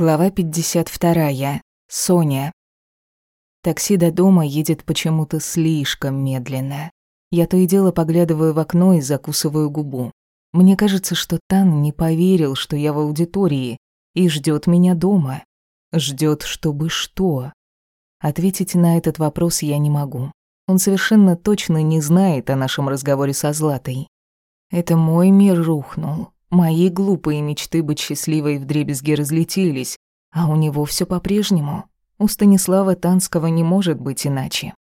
Глава 52. Соня. Такси до дома едет почему-то слишком медленно. Я то и дело поглядываю в окно и закусываю губу. Мне кажется, что Тан не поверил, что я в аудитории, и ждет меня дома. Ждет, чтобы что? Ответить на этот вопрос я не могу. Он совершенно точно не знает о нашем разговоре со Златой. Это мой мир рухнул. Мои глупые мечты быть счастливой вдребезги разлетелись, а у него все по-прежнему. У Станислава Танского не может быть иначе.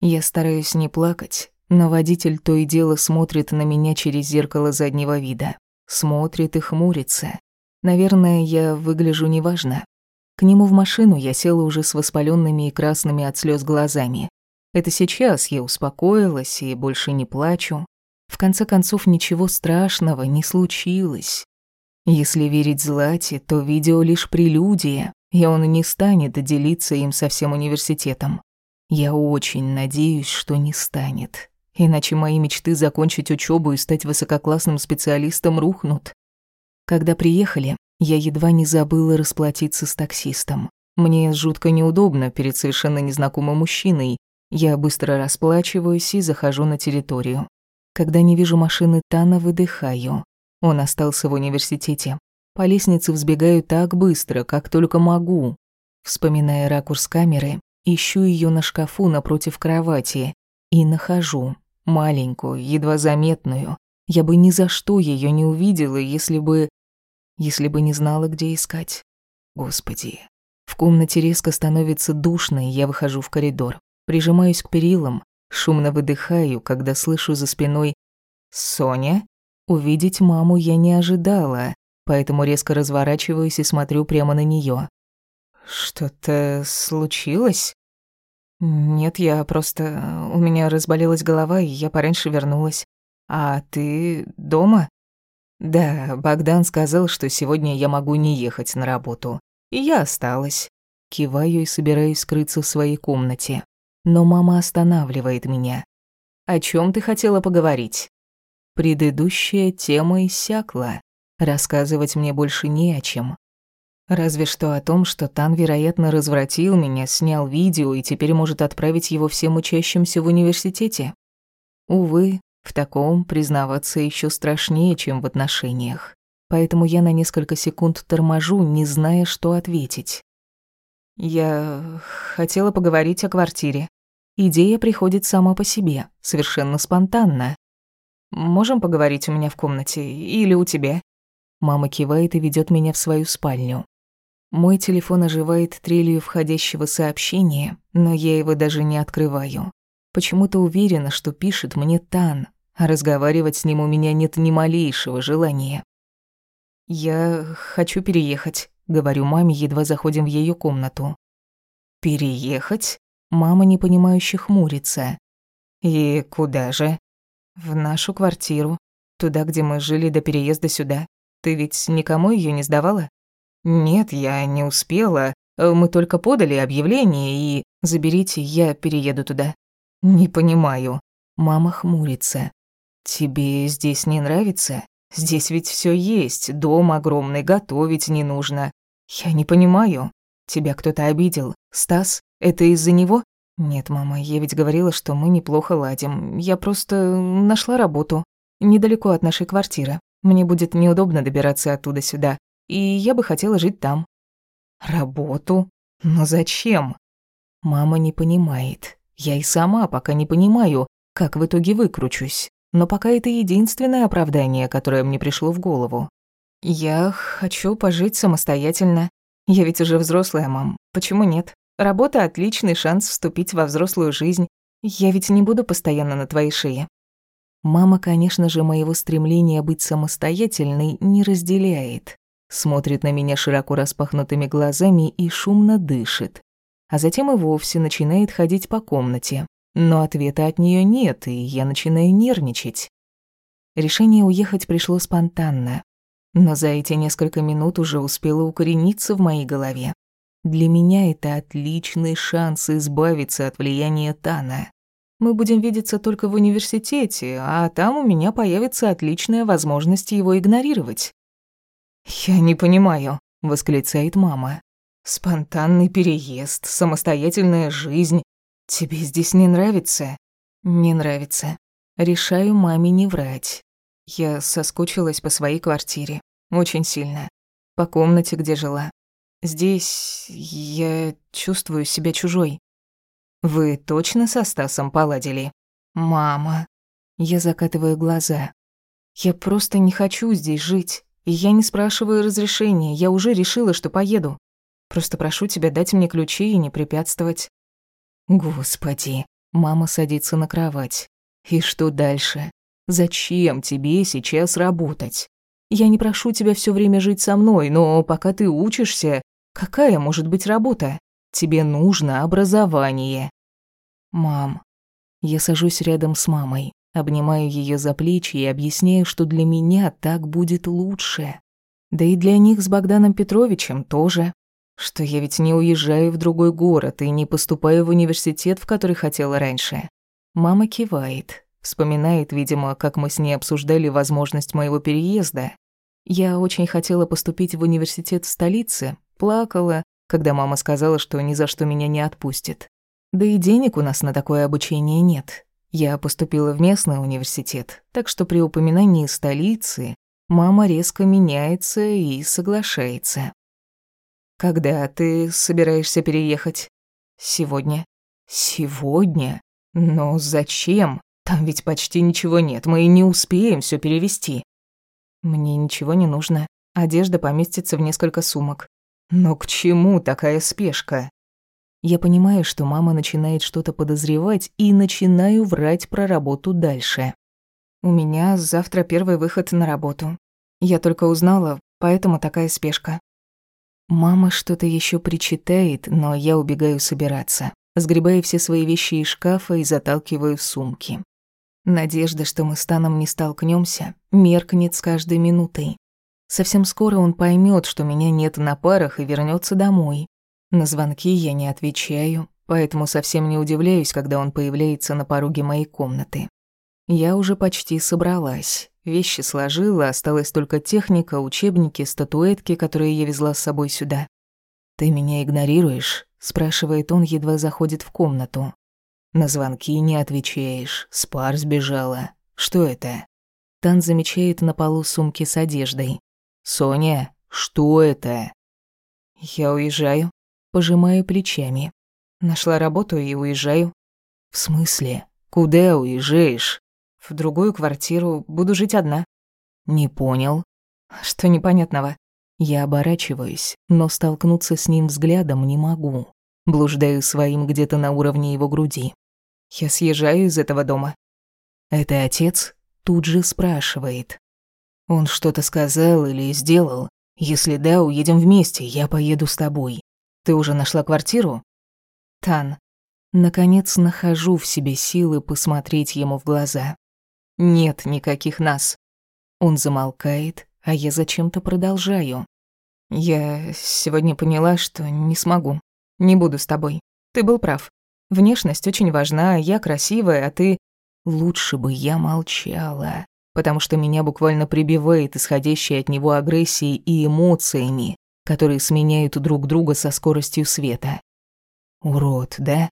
Я стараюсь не плакать, но водитель то и дело смотрит на меня через зеркало заднего вида. Смотрит и хмурится. Наверное, я выгляжу неважно. К нему в машину я села уже с воспаленными и красными от слез глазами. Это сейчас я успокоилась и больше не плачу. В конце концов, ничего страшного не случилось. Если верить Злате, то видео лишь прелюдия, и он не станет делиться им со всем университетом. Я очень надеюсь, что не станет. Иначе мои мечты закончить учебу и стать высококлассным специалистом рухнут. Когда приехали, я едва не забыла расплатиться с таксистом. Мне жутко неудобно перед совершенно незнакомым мужчиной. Я быстро расплачиваюсь и захожу на территорию. Когда не вижу машины Тана, выдыхаю. Он остался в университете. По лестнице взбегаю так быстро, как только могу. Вспоминая ракурс камеры, ищу ее на шкафу напротив кровати и нахожу. Маленькую, едва заметную. Я бы ни за что ее не увидела, если бы... Если бы не знала, где искать. Господи. В комнате резко становится душно, и я выхожу в коридор. Прижимаюсь к перилам, Шумно выдыхаю, когда слышу за спиной «Соня?». Увидеть маму я не ожидала, поэтому резко разворачиваюсь и смотрю прямо на нее. «Что-то случилось?» «Нет, я просто... У меня разболелась голова, и я пораньше вернулась. А ты дома?» «Да, Богдан сказал, что сегодня я могу не ехать на работу. И я осталась». Киваю и собираюсь скрыться в своей комнате но мама останавливает меня. «О чем ты хотела поговорить?» Предыдущая тема иссякла. Рассказывать мне больше не о чем. Разве что о том, что Тан, вероятно, развратил меня, снял видео и теперь может отправить его всем учащимся в университете. Увы, в таком признаваться еще страшнее, чем в отношениях. Поэтому я на несколько секунд торможу, не зная, что ответить. Я хотела поговорить о квартире. Идея приходит сама по себе, совершенно спонтанно. Можем поговорить у меня в комнате или у тебя? Мама кивает и ведет меня в свою спальню. Мой телефон оживает трелью входящего сообщения, но я его даже не открываю. Почему-то уверена, что пишет мне Тан, а разговаривать с ним у меня нет ни малейшего желания. «Я хочу переехать», Говорю маме, едва заходим в ее комнату. «Переехать?» Мама непонимающе хмурится. «И куда же?» «В нашу квартиру. Туда, где мы жили до переезда сюда. Ты ведь никому ее не сдавала?» «Нет, я не успела. Мы только подали объявление и... Заберите, я перееду туда». «Не понимаю». Мама хмурится. «Тебе здесь не нравится? Здесь ведь все есть, дом огромный, готовить не нужно. «Я не понимаю. Тебя кто-то обидел. Стас? Это из-за него?» «Нет, мама, я ведь говорила, что мы неплохо ладим. Я просто нашла работу. Недалеко от нашей квартиры. Мне будет неудобно добираться оттуда сюда. И я бы хотела жить там». «Работу? Но зачем?» Мама не понимает. Я и сама пока не понимаю, как в итоге выкручусь. Но пока это единственное оправдание, которое мне пришло в голову. «Я хочу пожить самостоятельно. Я ведь уже взрослая, мам. Почему нет? Работа — отличный шанс вступить во взрослую жизнь. Я ведь не буду постоянно на твоей шее». Мама, конечно же, моего стремления быть самостоятельной не разделяет. Смотрит на меня широко распахнутыми глазами и шумно дышит. А затем и вовсе начинает ходить по комнате. Но ответа от нее нет, и я начинаю нервничать. Решение уехать пришло спонтанно но за эти несколько минут уже успела укорениться в моей голове. Для меня это отличный шанс избавиться от влияния Тана. Мы будем видеться только в университете, а там у меня появится отличная возможность его игнорировать. Я не понимаю. — восклицает мама. «Спонтанный переезд, самостоятельная жизнь. Тебе здесь не нравится?» «Не нравится. Решаю маме не врать. Я соскучилась по своей квартире. Очень сильно. По комнате, где жила. Здесь я чувствую себя чужой. Вы точно со Стасом поладили? Мама. Я закатываю глаза. Я просто не хочу здесь жить. И я не спрашиваю разрешения. Я уже решила, что поеду. Просто прошу тебя дать мне ключи и не препятствовать. Господи. Мама садится на кровать. И что дальше? Зачем тебе сейчас работать? Я не прошу тебя все время жить со мной, но пока ты учишься, какая может быть работа? Тебе нужно образование. Мам. Я сажусь рядом с мамой, обнимаю ее за плечи и объясняю, что для меня так будет лучше. Да и для них с Богданом Петровичем тоже. Что я ведь не уезжаю в другой город и не поступаю в университет, в который хотела раньше. Мама кивает, вспоминает, видимо, как мы с ней обсуждали возможность моего переезда. Я очень хотела поступить в университет в столице, плакала, когда мама сказала, что ни за что меня не отпустит. Да и денег у нас на такое обучение нет. Я поступила в местный университет, так что при упоминании столицы мама резко меняется и соглашается. «Когда ты собираешься переехать?» «Сегодня». «Сегодня? Но зачем? Там ведь почти ничего нет, мы и не успеем все перевести». «Мне ничего не нужно. Одежда поместится в несколько сумок». «Но к чему такая спешка?» Я понимаю, что мама начинает что-то подозревать и начинаю врать про работу дальше. У меня завтра первый выход на работу. Я только узнала, поэтому такая спешка. Мама что-то еще причитает, но я убегаю собираться. Сгребаю все свои вещи из шкафа и заталкиваю в сумки. Надежда, что мы с Таном не столкнемся, меркнет с каждой минутой. Совсем скоро он поймет, что меня нет на парах и вернется домой. На звонки я не отвечаю, поэтому совсем не удивляюсь, когда он появляется на пороге моей комнаты. Я уже почти собралась. Вещи сложила, осталась только техника, учебники, статуэтки, которые я везла с собой сюда. «Ты меня игнорируешь?» – спрашивает он, едва заходит в комнату. «На звонки не отвечаешь, с пар сбежала. Что это?» Тан замечает на полу сумки с одеждой. «Соня, что это?» «Я уезжаю», Пожимаю плечами. Нашла работу и уезжаю. В смысле? Куда уезжаешь? В другую квартиру, буду жить одна. Не понял. Что непонятного? Я оборачиваюсь, но столкнуться с ним взглядом не могу. Блуждаю своим где-то на уровне его груди. Я съезжаю из этого дома. Это отец тут же спрашивает. Он что-то сказал или сделал? Если да, уедем вместе, я поеду с тобой. Ты уже нашла квартиру? Тан. Наконец нахожу в себе силы посмотреть ему в глаза. Нет никаких нас. Он замолкает, а я зачем-то продолжаю. Я сегодня поняла, что не смогу. Не буду с тобой. Ты был прав. Внешность очень важна, я красивая, а ты... Лучше бы я молчала, потому что меня буквально прибивает исходящей от него агрессией и эмоциями, которые сменяют друг друга со скоростью света. Урод, да?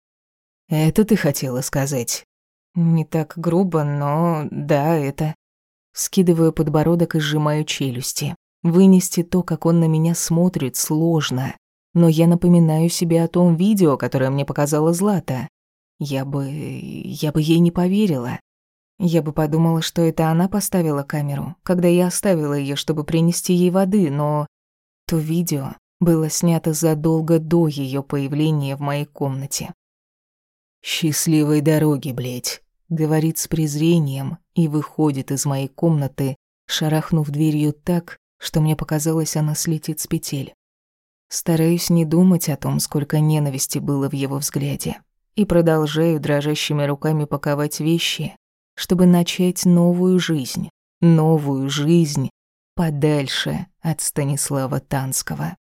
Это ты хотела сказать? Не так грубо, но да, это. Скидываю подбородок и сжимаю челюсти. Вынести то, как он на меня смотрит, сложно. Но я напоминаю себе о том видео, которое мне показала Злата. Я бы... я бы ей не поверила. Я бы подумала, что это она поставила камеру, когда я оставила ее, чтобы принести ей воды, но то видео было снято задолго до ее появления в моей комнате. «Счастливой дороги, блядь», — говорит с презрением и выходит из моей комнаты, шарахнув дверью так, что мне показалось, она слетит с петель. Стараюсь не думать о том, сколько ненависти было в его взгляде, и продолжаю дрожащими руками паковать вещи, чтобы начать новую жизнь, новую жизнь, подальше от Станислава Танского.